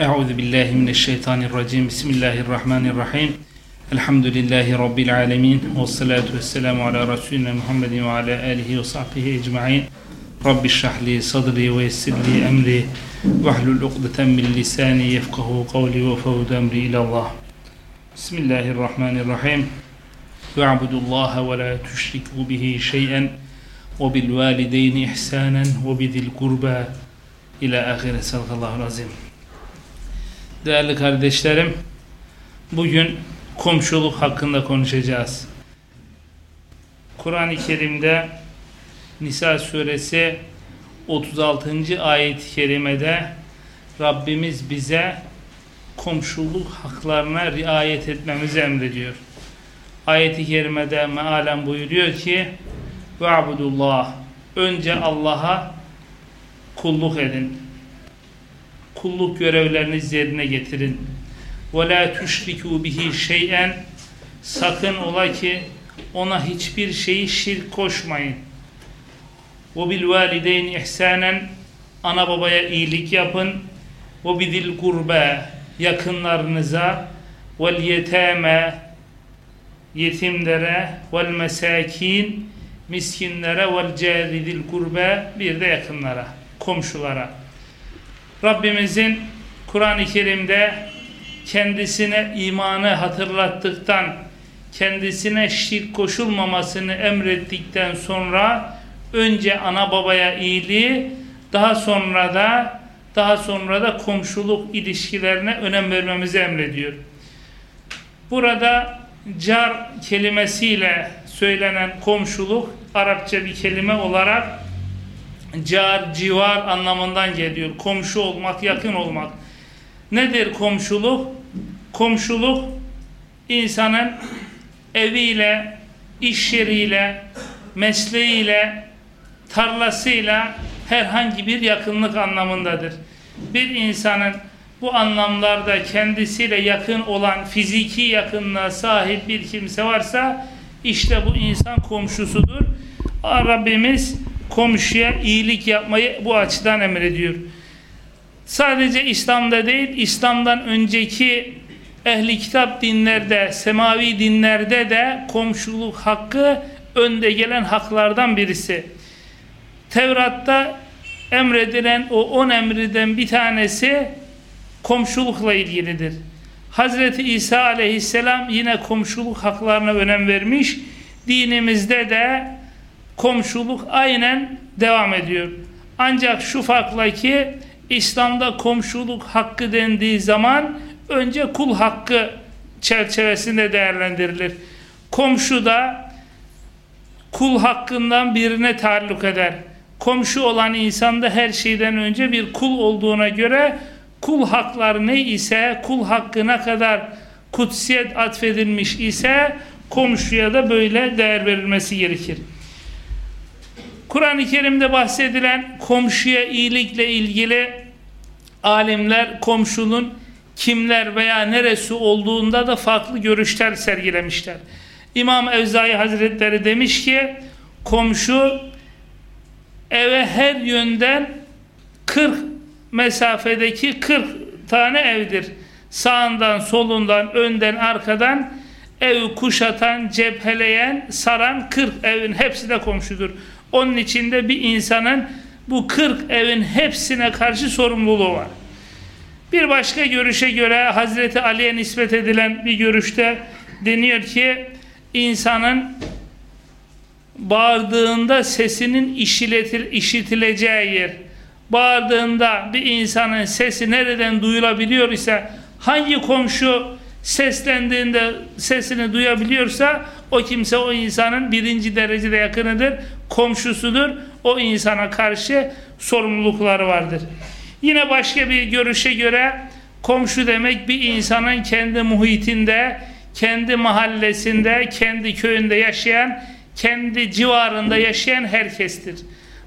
أعوذ بالله من الشيطان الرجيم. بسم الله الرحمن الرحيم. الحمد لله رب العالمين والصلاة والسلام على رسولنا محمد وعلى آله وصحبه أجمعين. رب اشرح لي صدري ويسر لي أمري واحلل عقدة من لساني يفقه قولي وفوض أمري إلى الله. بسم الله الرحمن الرحيم. واعبدوا الله ولا تشركوا به شيئا وبالوالدين إحسانا وبذي القربى. إلى آخر صدق الله العظيم. Değerli kardeşlerim, bugün komşuluk hakkında konuşacağız. Kur'an-ı Kerim'de Nisa suresi 36. ayet-i kerimede Rabbimiz bize komşuluk haklarına riayet etmemizi emrediyor. Ayet-i kerimede mealen buyuruyor ki وَعْبُدُ Önce Allah'a kulluk edin kulluk görevlerinizi yerine getirin. Ve la tüşrikû bihi şey'en sakın ola ki ona hiçbir şeyi şirk koşmayın. Ve bil valideyn ihsanen ana babaya iyilik yapın. Ve bidil gurbe yakınlarınıza. vel yetame yetimlere. vel mesakin miskinlere. vel caridil gurbe bir de yakınlara. Komşulara. Rabbimizin Kur'an-ı Kerim'de kendisine imanı hatırlattıktan, kendisine şirk koşulmamasını emrettikten sonra önce ana babaya iyiliği, daha sonra da daha sonra da komşuluk ilişkilerine önem vermemizi emrediyor. Burada car kelimesiyle söylenen komşuluk Arapça bir kelime olarak car, civar anlamından geliyor. Komşu olmak, yakın olmak. Nedir komşuluk? Komşuluk insanın eviyle, iş yeriyle, mesleğiyle, tarlasıyla herhangi bir yakınlık anlamındadır. Bir insanın bu anlamlarda kendisiyle yakın olan fiziki yakınlığa sahip bir kimse varsa işte bu insan komşusudur. Rabbimiz komşuya iyilik yapmayı bu açıdan emrediyor. Sadece İslam'da değil, İslam'dan önceki ehli kitap dinlerde, semavi dinlerde de komşuluk hakkı önde gelen haklardan birisi. Tevrat'ta emredilen o on emriden bir tanesi komşulukla ilgilidir. Hazreti İsa aleyhisselam yine komşuluk haklarına önem vermiş. Dinimizde de komşuluk aynen devam ediyor. Ancak şu farkla ki İslam'da komşuluk hakkı dendiği zaman önce kul hakkı çerçevesinde değerlendirilir. Komşu da kul hakkından birine taalluk eder. Komşu olan insanda her şeyden önce bir kul olduğuna göre kul hakları ne ise, kul hakkı ne kadar kutsiyet atfedilmiş ise komşuya da böyle değer verilmesi gerekir. Kur'an-ı Kerim'de bahsedilen komşuya iyilikle ilgili alimler komşunun kimler veya neresi olduğunda da farklı görüşler sergilemişler. İmam Evzai Hazretleri demiş ki komşu eve her yönden 40 mesafedeki 40 tane evdir. Sağından, solundan, önden, arkadan ev kuşatan, cepheleyen, saran 40 evin hepsi de komşudur. Onun içinde bir insanın bu 40 evin hepsine karşı sorumluluğu var. Bir başka görüşe göre Hazreti Ali'ye nispet edilen bir görüşte deniyor ki insanın bağırdığında sesinin işiletil, işitileceği yer bağırdığında bir insanın sesi nereden duyulabiliyor ise hangi komşu seslendiğinde sesini duyabiliyorsa o kimse o insanın birinci derecede yakınıdır, komşusudur. O insana karşı sorumlulukları vardır. Yine başka bir görüşe göre komşu demek bir insanın kendi muhitinde, kendi mahallesinde, kendi köyünde yaşayan, kendi civarında yaşayan herkestir.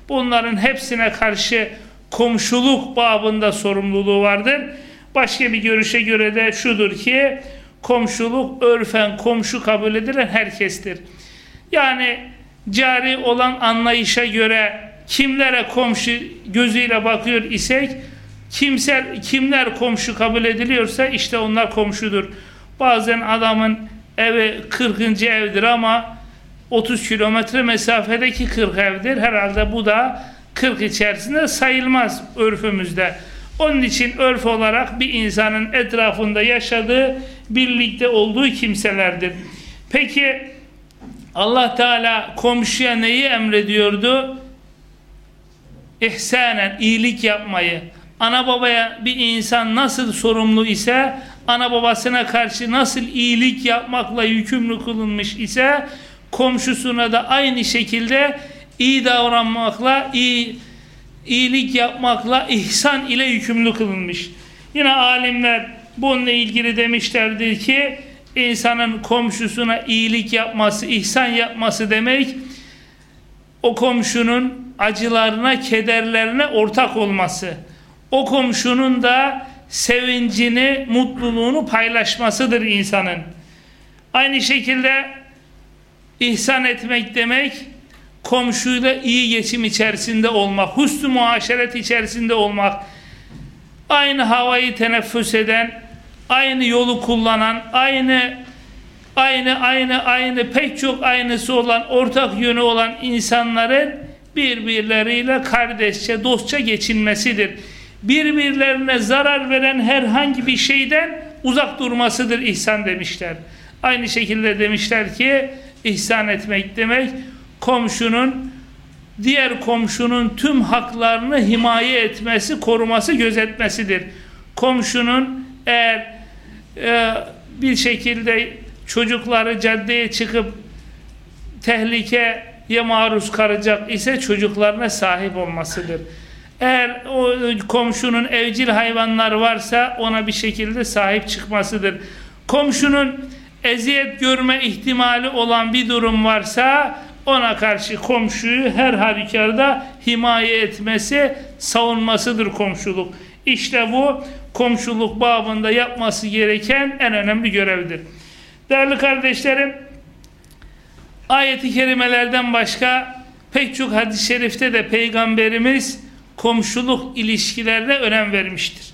Bunların hepsine karşı komşuluk babında sorumluluğu vardır. Başka bir görüşe göre de şudur ki komşuluk örfen komşu kabul edilen herkestir. Yani cari olan anlayışa göre kimlere komşu gözüyle bakıyor isek Kimsel, kimler komşu kabul ediliyorsa işte onlar komşudur. Bazen adamın evi 40. evdir ama 30 kilometre mesafedeki 40 evdir. Herhalde bu da 40 içerisinde sayılmaz örfümüzde. Onun için örf olarak bir insanın etrafında yaşadığı, birlikte olduğu kimselerdir. Peki Allah Teala komşuya neyi emrediyordu? İhsanen, iyilik yapmayı. Ana babaya bir insan nasıl sorumlu ise, ana babasına karşı nasıl iyilik yapmakla yükümlü kılınmış ise, komşusuna da aynı şekilde iyi davranmakla, iyi iyilik yapmakla, ihsan ile yükümlü kılınmış. Yine alimler bununla ilgili demişlerdir ki, insanın komşusuna iyilik yapması, ihsan yapması demek, o komşunun acılarına, kederlerine ortak olması. O komşunun da sevincini, mutluluğunu paylaşmasıdır insanın. Aynı şekilde ihsan etmek demek, komşuyla iyi geçim içerisinde olmak, husn muaşeret içerisinde olmak, aynı havayı teneffüs eden, aynı yolu kullanan, aynı aynı aynı aynı pek çok aynısı olan, ortak yönü olan insanların birbirleriyle kardeşçe, dostça geçinmesidir. Birbirlerine zarar veren herhangi bir şeyden uzak durmasıdır ihsan demişler. Aynı şekilde demişler ki ihsan etmek demek komşunun diğer komşunun tüm haklarını himaye etmesi, koruması, gözetmesidir. Komşunun eğer e, bir şekilde çocukları caddeye çıkıp tehlikeye maruz kalacak ise çocuklarına sahip olmasıdır. Eğer o komşunun evcil hayvanlar varsa ona bir şekilde sahip çıkmasıdır. Komşunun eziyet görme ihtimali olan bir durum varsa ona karşı komşuyu her halükarda himaye etmesi, savunmasıdır komşuluk. İşte bu komşuluk babında yapması gereken en önemli görevdir. Değerli kardeşlerim, ayeti kerimelerden başka pek çok hadis-i şerifte de Peygamberimiz komşuluk ilişkilerine önem vermiştir.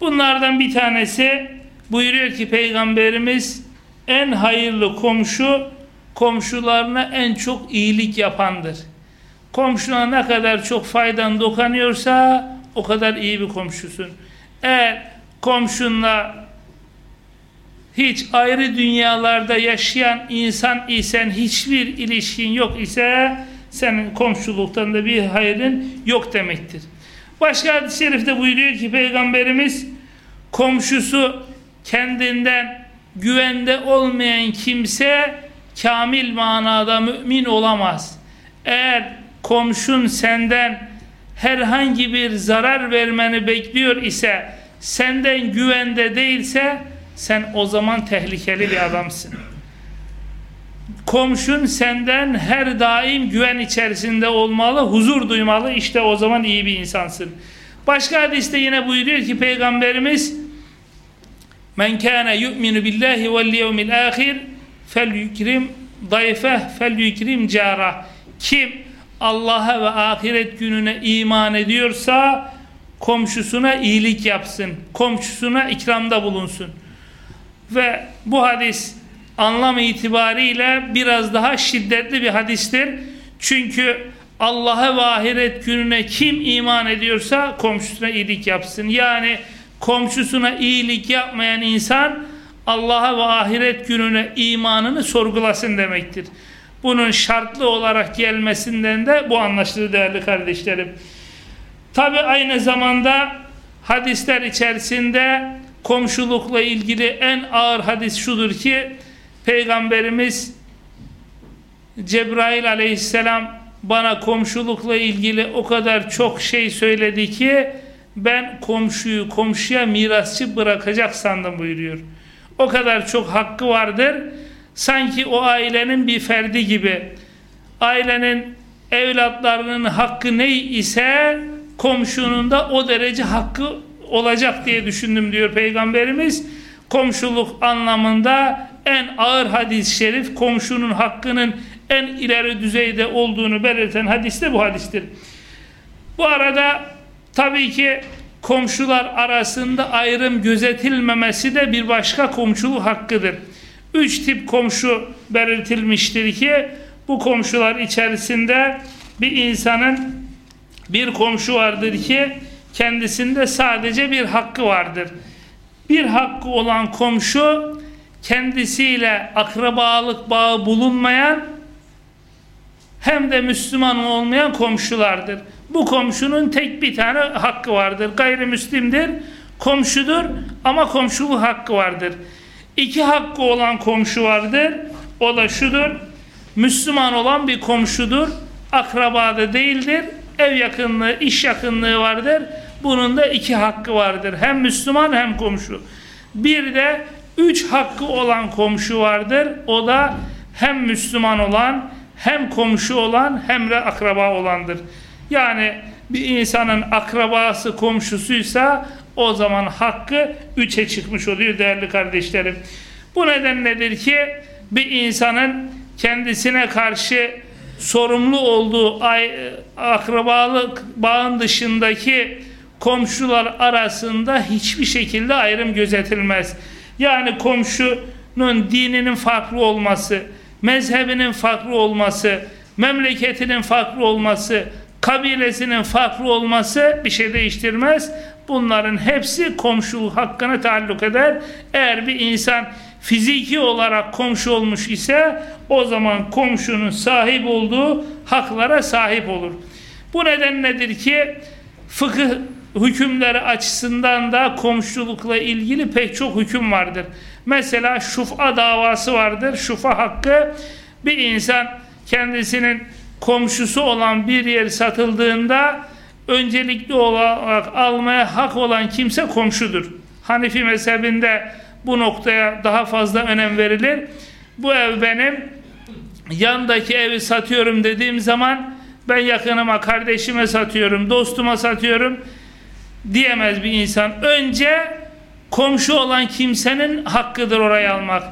Bunlardan bir tanesi buyuruyor ki Peygamberimiz en hayırlı komşu komşularına en çok iyilik yapandır. Komşuna ne kadar çok faydan dokanıyorsa o kadar iyi bir komşusun. Eğer komşunla hiç ayrı dünyalarda yaşayan insan isen hiçbir ilişkin yok ise senin komşuluktan da bir hayrın yok demektir. Başka hadis-i şerifte buyuruyor ki Peygamberimiz komşusu kendinden güvende olmayan kimse kamil manada mümin olamaz. Eğer komşun senden herhangi bir zarar vermeni bekliyor ise senden güvende değilse sen o zaman tehlikeli bir adamsın. Komşun senden her daim güven içerisinde olmalı, huzur duymalı. İşte o zaman iyi bir insansın. Başka hadiste yine buyuruyor ki Peygamberimiz Men kâne yu'minu billahi vel yevmil ahir fel yukrim dayfeh fel yukrim cara kim Allah'a ve ahiret gününe iman ediyorsa komşusuna iyilik yapsın. Komşusuna ikramda bulunsun. Ve bu hadis anlam itibariyle biraz daha şiddetli bir hadistir. Çünkü Allah'a ve ahiret gününe kim iman ediyorsa komşusuna iyilik yapsın. Yani komşusuna iyilik yapmayan insan Allah'a ve ahiret gününe imanını sorgulasın demektir. Bunun şartlı olarak gelmesinden de bu anlaşılır değerli kardeşlerim. Tabi aynı zamanda hadisler içerisinde komşulukla ilgili en ağır hadis şudur ki Peygamberimiz Cebrail aleyhisselam bana komşulukla ilgili o kadar çok şey söyledi ki ben komşuyu komşuya mirasçı bırakacak sandım buyuruyor. O kadar çok hakkı vardır. Sanki o ailenin bir ferdi gibi. Ailenin evlatlarının hakkı ne ise komşunun da o derece hakkı olacak diye düşündüm diyor Peygamberimiz. Komşuluk anlamında en ağır hadis-i şerif komşunun hakkının en ileri düzeyde olduğunu belirten hadis de bu hadistir. Bu arada tabii ki komşular arasında ayrım gözetilmemesi de bir başka komşuluk hakkıdır. Üç tip komşu belirtilmiştir ki bu komşular içerisinde bir insanın bir komşu vardır ki kendisinde sadece bir hakkı vardır. Bir hakkı olan komşu kendisiyle akrabalık bağı bulunmayan hem de Müslüman olmayan komşulardır. Bu komşunun tek bir tane hakkı vardır. Gayrimüslimdir, komşudur ama komşuluk hakkı vardır. İki hakkı olan komşu vardır. O da şudur. Müslüman olan bir komşudur. Akrabada değildir. Ev yakınlığı, iş yakınlığı vardır. Bunun da iki hakkı vardır. Hem Müslüman hem komşu. Bir de üç hakkı olan komşu vardır. O da hem Müslüman olan, hem komşu olan, hem de akraba olandır. Yani bir insanın akrabası komşusuysa o zaman hakkı üçe çıkmış oluyor değerli kardeşlerim. Bu nedenledir ki bir insanın kendisine karşı sorumlu olduğu akrabalık bağın dışındaki komşular arasında hiçbir şekilde ayrım gözetilmez. Yani komşunun dininin farklı olması, mezhebinin farklı olması, memleketinin farklı olması, kabilesinin farklı olması bir şey değiştirmez. Bunların hepsi komşuluk hakkına taalluk eder. Eğer bir insan fiziki olarak komşu olmuş ise o zaman komşunun sahip olduğu haklara sahip olur. Bu neden nedir ki fıkıh hükümleri açısından da komşulukla ilgili pek çok hüküm vardır. Mesela şufa davası vardır. Şufa hakkı bir insan kendisinin komşusu olan bir yer satıldığında öncelikli olarak almaya hak olan kimse komşudur. Hanifi mezhebinde bu noktaya daha fazla önem verilir. Bu ev benim yandaki evi satıyorum dediğim zaman ben yakınıma, kardeşime satıyorum, dostuma satıyorum diyemez bir insan. Önce komşu olan kimsenin hakkıdır orayı almak.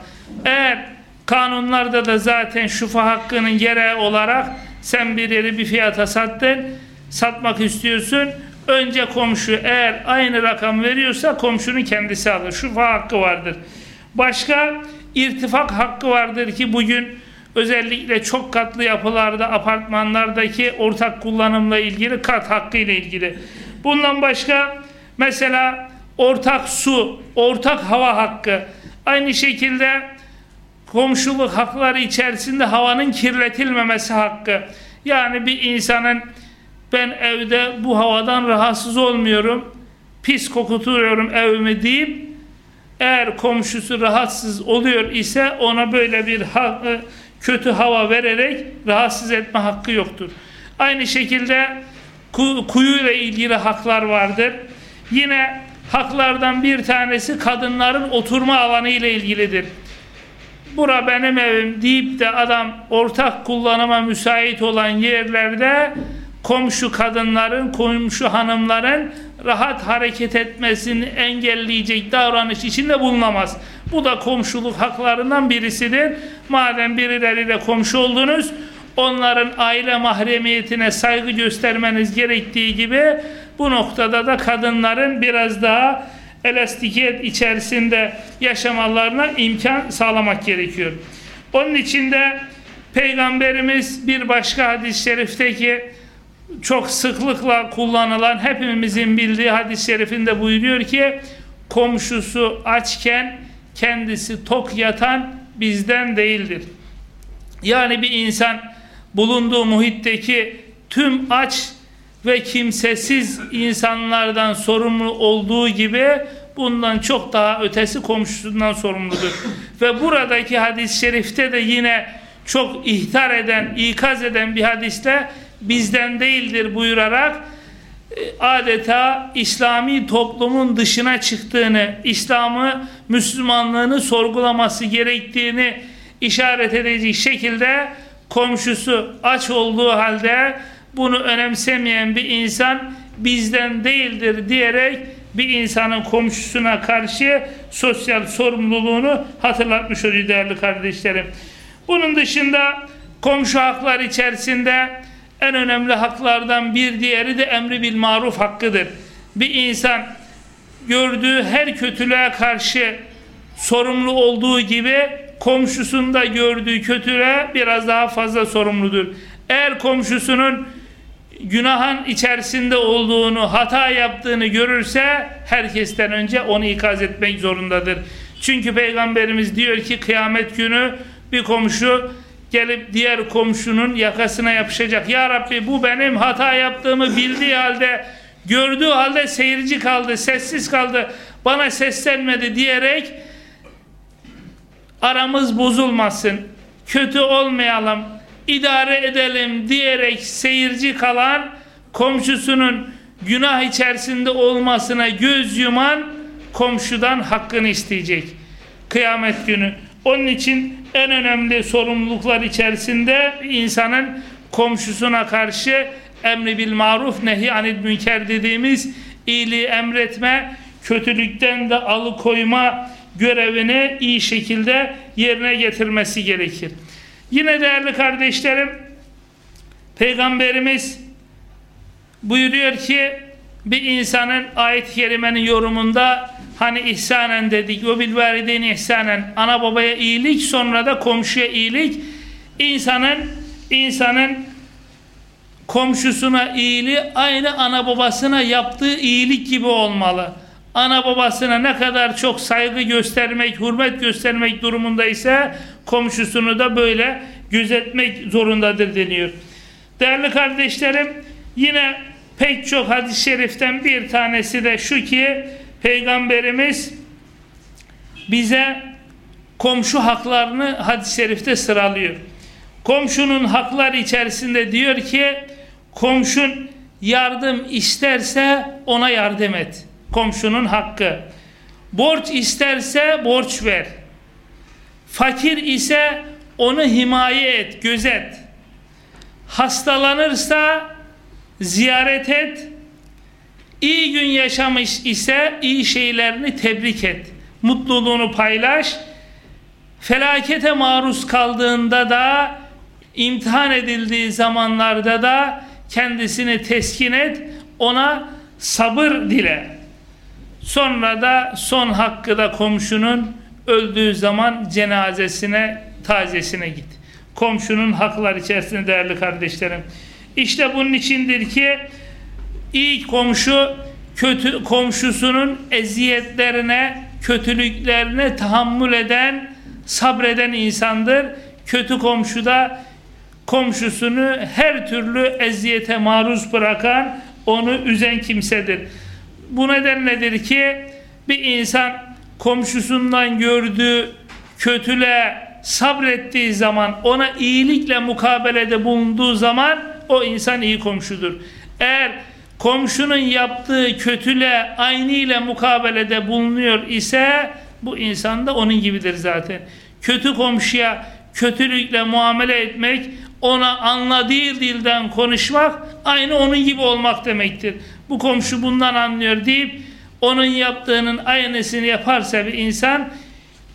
Eğer kanunlarda da zaten şufa hakkının gereği olarak sen bir yeri bir fiyata sattın, satmak istiyorsun. Önce komşu eğer aynı rakam veriyorsa komşunun kendisi alır. Şufa hakkı vardır. Başka irtifak hakkı vardır ki bugün özellikle çok katlı yapılarda, apartmanlardaki ortak kullanımla ilgili kat hakkı ile ilgili. Bundan başka mesela ortak su, ortak hava hakkı. Aynı şekilde komşuluk hakları içerisinde havanın kirletilmemesi hakkı. Yani bir insanın ben evde bu havadan rahatsız olmuyorum, pis kokutuyorum evimi deyip eğer komşusu rahatsız oluyor ise ona böyle bir ha e, kötü hava vererek rahatsız etme hakkı yoktur. Aynı şekilde ku kuyuyla ilgili haklar vardır. Yine haklardan bir tanesi kadınların oturma alanı ile ilgilidir. Bura benim evim deyip de adam ortak kullanıma müsait olan yerlerde komşu kadınların, komşu hanımların rahat hareket etmesini engelleyecek davranış içinde bulunamaz. Bu da komşuluk haklarından birisidir. Madem birileriyle komşu oldunuz, onların aile mahremiyetine saygı göstermeniz gerektiği gibi bu noktada da kadınların biraz daha elastikiyet içerisinde yaşamalarına imkan sağlamak gerekiyor. Onun için de Peygamberimiz bir başka hadis-i şerifteki çok sıklıkla kullanılan hepimizin bildiği hadis-i şerifinde buyuruyor ki komşusu açken kendisi tok yatan bizden değildir. Yani bir insan bulunduğu muhitteki tüm aç ve kimsesiz insanlardan sorumlu olduğu gibi bundan çok daha ötesi komşusundan sorumludur. ve buradaki hadis-i şerifte de yine çok ihtar eden, ikaz eden bir hadiste bizden değildir buyurarak e, adeta İslami toplumun dışına çıktığını, İslam'ı, Müslümanlığını sorgulaması gerektiğini işaret edecek şekilde komşusu aç olduğu halde bunu önemsemeyen bir insan bizden değildir diyerek bir insanın komşusuna karşı sosyal sorumluluğunu hatırlatmış oluyor değerli kardeşlerim. Bunun dışında komşu haklar içerisinde en önemli haklardan bir diğeri de emri bil maruf hakkıdır. Bir insan gördüğü her kötülüğe karşı sorumlu olduğu gibi komşusunda gördüğü kötülüğe biraz daha fazla sorumludur. Eğer komşusunun günahın içerisinde olduğunu, hata yaptığını görürse herkesten önce onu ikaz etmek zorundadır. Çünkü Peygamberimiz diyor ki kıyamet günü bir komşu gelip diğer komşunun yakasına yapışacak. Ya Rabbi bu benim hata yaptığımı bildiği halde gördüğü halde seyirci kaldı, sessiz kaldı, bana seslenmedi diyerek aramız bozulmasın, kötü olmayalım, idare edelim diyerek seyirci kalan komşusunun günah içerisinde olmasına göz yuman komşudan hakkını isteyecek. Kıyamet günü. Onun için en önemli sorumluluklar içerisinde insanın komşusuna karşı emri bil maruf nehi anil münker dediğimiz iyiliği emretme, kötülükten de alıkoyma görevini iyi şekilde yerine getirmesi gerekir. Yine değerli kardeşlerim Peygamberimiz buyuruyor ki bir insanın ayet-i kerimenin yorumunda hani ihsanen dedik ve bil valideyni ihsanen ana babaya iyilik sonra da komşuya iyilik insanın insanın komşusuna iyiliği aynı ana babasına yaptığı iyilik gibi olmalı. Ana babasına ne kadar çok saygı göstermek, hürmet göstermek durumunda ise komşusunu da böyle gözetmek zorundadır deniyor. Değerli kardeşlerim yine pek çok hadis-i şeriften bir tanesi de şu ki Peygamberimiz bize komşu haklarını hadis-i şerifte sıralıyor. Komşunun haklar içerisinde diyor ki komşun yardım isterse ona yardım et. Komşunun hakkı. Borç isterse borç ver. Fakir ise onu himaye et, gözet. Hastalanırsa ziyaret et. İyi gün yaşamış ise iyi şeylerini tebrik et. Mutluluğunu paylaş. Felakete maruz kaldığında da imtihan edildiği zamanlarda da kendisini teskin et. Ona sabır dile. Sonra da son hakkı da komşunun öldüğü zaman cenazesine, tazesine git. Komşunun haklar içerisinde değerli kardeşlerim. İşte bunun içindir ki iyi komşu kötü komşusunun eziyetlerine, kötülüklerine tahammül eden, sabreden insandır. Kötü komşu da komşusunu her türlü eziyete maruz bırakan, onu üzen kimsedir. Bu nedenledir ki bir insan komşusundan gördüğü kötülüğe sabrettiği zaman, ona iyilikle mukabelede bulunduğu zaman o insan iyi komşudur. Eğer komşunun yaptığı kötülüğe aynı ile mukabelede bulunuyor ise bu insan da onun gibidir zaten. Kötü komşuya kötülükle muamele etmek, ona anladığı dilden konuşmak aynı onun gibi olmak demektir. Bu komşu bundan anlıyor deyip onun yaptığının aynısını yaparsa bir insan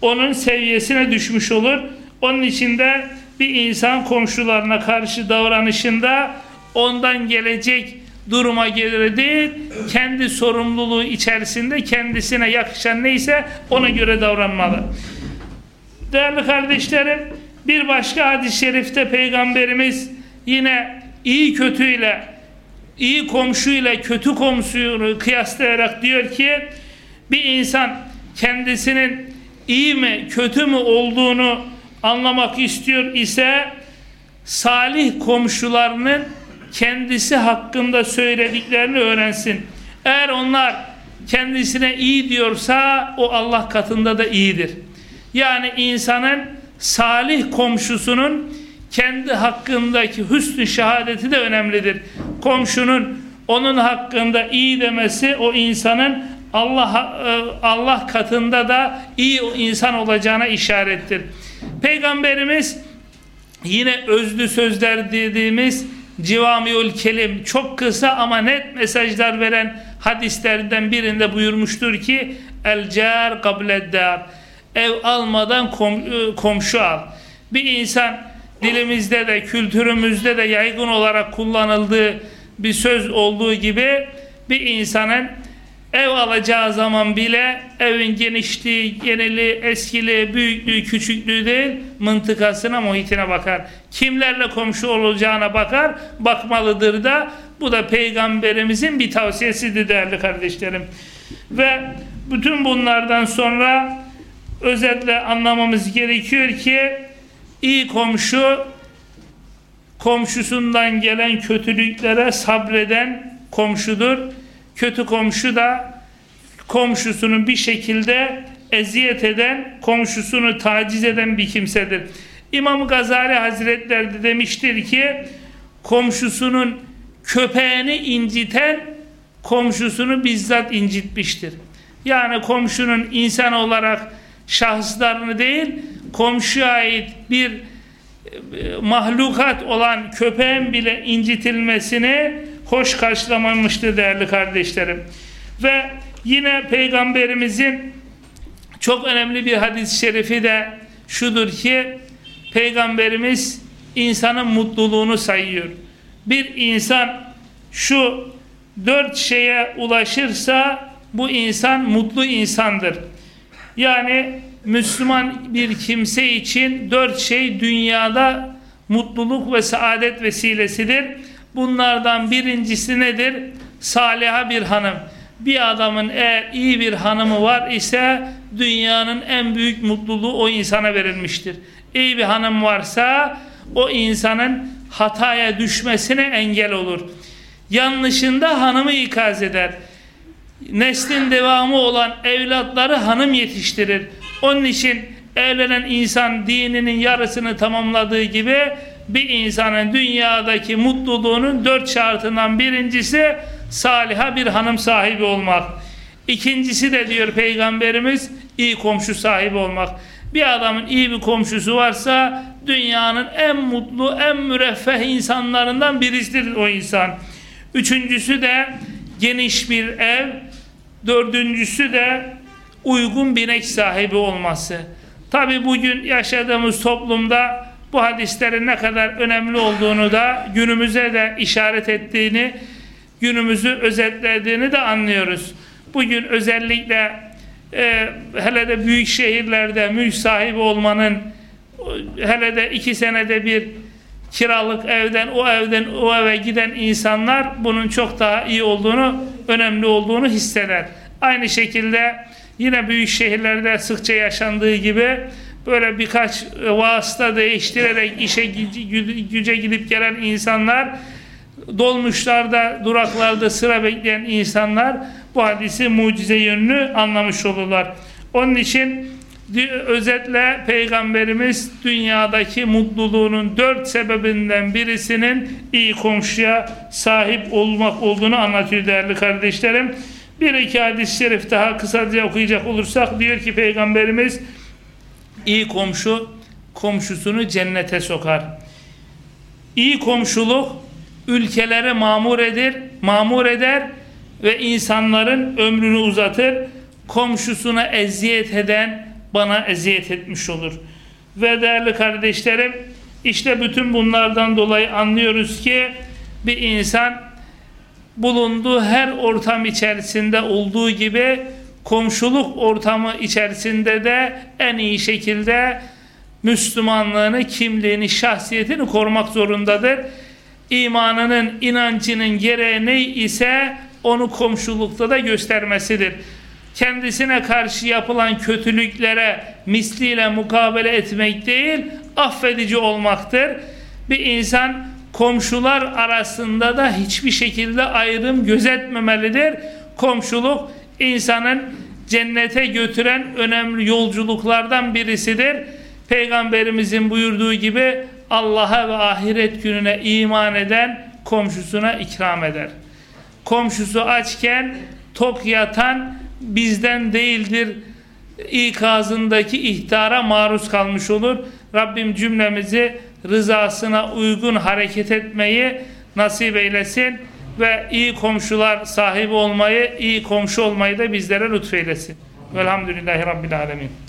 onun seviyesine düşmüş olur. Onun için de bir insan komşularına karşı davranışında ondan gelecek duruma göre değil, kendi sorumluluğu içerisinde kendisine yakışan neyse ona göre davranmalı. Değerli kardeşlerim, bir başka hadis-i şerifte Peygamberimiz yine iyi kötüyle, iyi komşuyla kötü komşuyu kıyaslayarak diyor ki, bir insan kendisinin iyi mi kötü mü olduğunu anlamak istiyor ise salih komşularının kendisi hakkında söylediklerini öğrensin. Eğer onlar kendisine iyi diyorsa o Allah katında da iyidir. Yani insanın salih komşusunun kendi hakkındaki hüsnü şehadeti de önemlidir. Komşunun onun hakkında iyi demesi o insanın Allah e, Allah katında da iyi insan olacağına işarettir. Peygamberimiz yine özlü sözler dediğimiz civamiul kelim çok kısa ama net mesajlar veren hadislerden birinde buyurmuştur ki el car kableddar ev almadan kom, e, komşu al. Bir insan dilimizde de kültürümüzde de yaygın olarak kullanıldığı bir söz olduğu gibi bir insanın Ev alacağı zaman bile evin genişliği, geneli, eskili, büyüklüğü, küçüklüğü değil, mıntıkasına, muhitine bakar. Kimlerle komşu olacağına bakar, bakmalıdır da bu da peygamberimizin bir tavsiyesidir değerli kardeşlerim. Ve bütün bunlardan sonra özetle anlamamız gerekiyor ki iyi komşu komşusundan gelen kötülüklere sabreden komşudur. Kötü komşu da komşusunu bir şekilde eziyet eden, komşusunu taciz eden bir kimsedir. İmam Gazali Hazretleri de demiştir ki komşusunun köpeğini inciten komşusunu bizzat incitmiştir. Yani komşunun insan olarak şahıslarını değil, komşuya ait bir e, mahlukat olan köpeğin bile incitilmesini hoş karşılamamıştır değerli kardeşlerim. Ve yine Peygamberimizin çok önemli bir hadis-i şerifi de şudur ki Peygamberimiz insanın mutluluğunu sayıyor. Bir insan şu dört şeye ulaşırsa bu insan mutlu insandır. Yani Müslüman bir kimse için dört şey dünyada mutluluk ve saadet vesilesidir. Bunlardan birincisi nedir? Saliha bir hanım. Bir adamın eğer iyi bir hanımı var ise dünyanın en büyük mutluluğu o insana verilmiştir. İyi bir hanım varsa o insanın hataya düşmesine engel olur. Yanlışında hanımı ikaz eder. Neslin devamı olan evlatları hanım yetiştirir. Onun için evlenen insan dininin yarısını tamamladığı gibi bir insanın dünyadaki mutluluğunun dört şartından birincisi saliha bir hanım sahibi olmak. İkincisi de diyor Peygamberimiz iyi komşu sahibi olmak. Bir adamın iyi bir komşusu varsa dünyanın en mutlu, en müreffeh insanlarından birisidir o insan. Üçüncüsü de geniş bir ev. Dördüncüsü de uygun binek sahibi olması. Tabi bugün yaşadığımız toplumda bu hadislerin ne kadar önemli olduğunu da günümüze de işaret ettiğini, günümüzü özetlediğini de anlıyoruz. Bugün özellikle e, hele de büyük şehirlerde mülk sahibi olmanın hele de iki senede bir kiralık evden o evden o eve giden insanlar bunun çok daha iyi olduğunu, önemli olduğunu hisseder. Aynı şekilde yine büyük şehirlerde sıkça yaşandığı gibi böyle birkaç vasıta değiştirerek işe güce gidip gelen insanlar dolmuşlarda, duraklarda sıra bekleyen insanlar bu hadisi mucize yönünü anlamış olurlar. Onun için özetle Peygamberimiz dünyadaki mutluluğunun dört sebebinden birisinin iyi komşuya sahip olmak olduğunu anlatıyor değerli kardeşlerim. Bir iki hadis-i şerif daha kısaca okuyacak olursak diyor ki Peygamberimiz iyi komşu komşusunu cennete sokar. İyi komşuluk ülkeleri mamur eder, mamur eder ve insanların ömrünü uzatır. Komşusuna eziyet eden bana eziyet etmiş olur. Ve değerli kardeşlerim işte bütün bunlardan dolayı anlıyoruz ki bir insan bulunduğu her ortam içerisinde olduğu gibi komşuluk ortamı içerisinde de en iyi şekilde Müslümanlığını, kimliğini, şahsiyetini korumak zorundadır. İmanının, inancının gereği ne ise onu komşulukta da göstermesidir. Kendisine karşı yapılan kötülüklere misliyle mukabele etmek değil, affedici olmaktır. Bir insan komşular arasında da hiçbir şekilde ayrım gözetmemelidir. Komşuluk insanın cennete götüren önemli yolculuklardan birisidir. Peygamberimizin buyurduğu gibi Allah'a ve ahiret gününe iman eden komşusuna ikram eder. Komşusu açken tok yatan bizden değildir ikazındaki ihtara maruz kalmış olur. Rabbim cümlemizi rızasına uygun hareket etmeyi nasip eylesin ve iyi komşular sahibi olmayı, iyi komşu olmayı da bizlere lütfeylesin. Velhamdülillahi Rabbil Alemin.